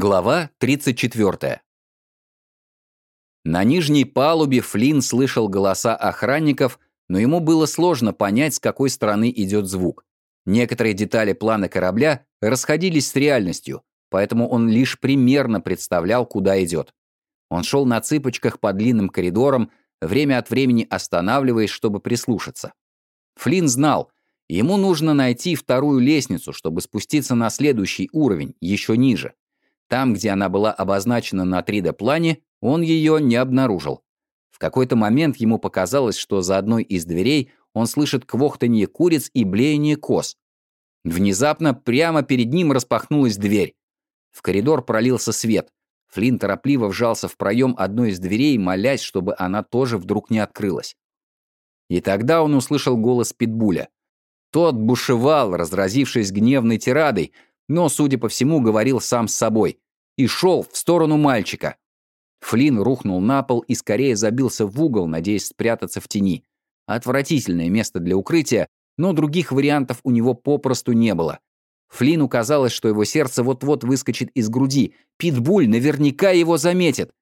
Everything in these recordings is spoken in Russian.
Глава 34. На нижней палубе Флинн слышал голоса охранников, но ему было сложно понять, с какой стороны идет звук. Некоторые детали плана корабля расходились с реальностью, поэтому он лишь примерно представлял, куда идет. Он шел на цыпочках по длинным коридорам, время от времени останавливаясь, чтобы прислушаться. Флинн знал, ему нужно найти вторую лестницу, чтобы спуститься на следующий уровень, еще ниже. Там, где она была обозначена на 3D-плане, он ее не обнаружил. В какой-то момент ему показалось, что за одной из дверей он слышит квохтанье куриц и блеяние коз. Внезапно прямо перед ним распахнулась дверь. В коридор пролился свет. Флинн торопливо вжался в проем одной из дверей, молясь, чтобы она тоже вдруг не открылась. И тогда он услышал голос Питбуля. Тот бушевал, разразившись гневной тирадой, но, судя по всему, говорил сам с собой, и шел в сторону мальчика. Флинн рухнул на пол и скорее забился в угол, надеясь спрятаться в тени. Отвратительное место для укрытия, но других вариантов у него попросту не было. Флину казалось, что его сердце вот-вот выскочит из груди. Питбуль наверняка его заметит.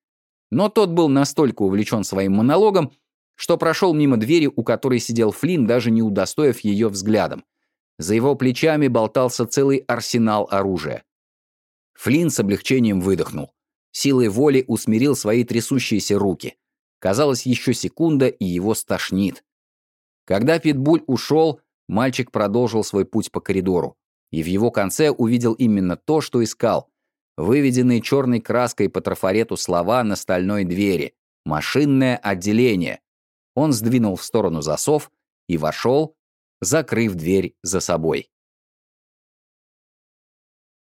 Но тот был настолько увлечен своим монологом, что прошел мимо двери, у которой сидел Флинн, даже не удостоив ее взглядом. За его плечами болтался целый арсенал оружия. Флинн с облегчением выдохнул. Силой воли усмирил свои трясущиеся руки. Казалось, еще секунда, и его стошнит. Когда Питбуль ушел, мальчик продолжил свой путь по коридору. И в его конце увидел именно то, что искал. Выведенные черной краской по трафарету слова на стальной двери. «Машинное отделение». Он сдвинул в сторону засов и вошел, закрыв дверь за собой.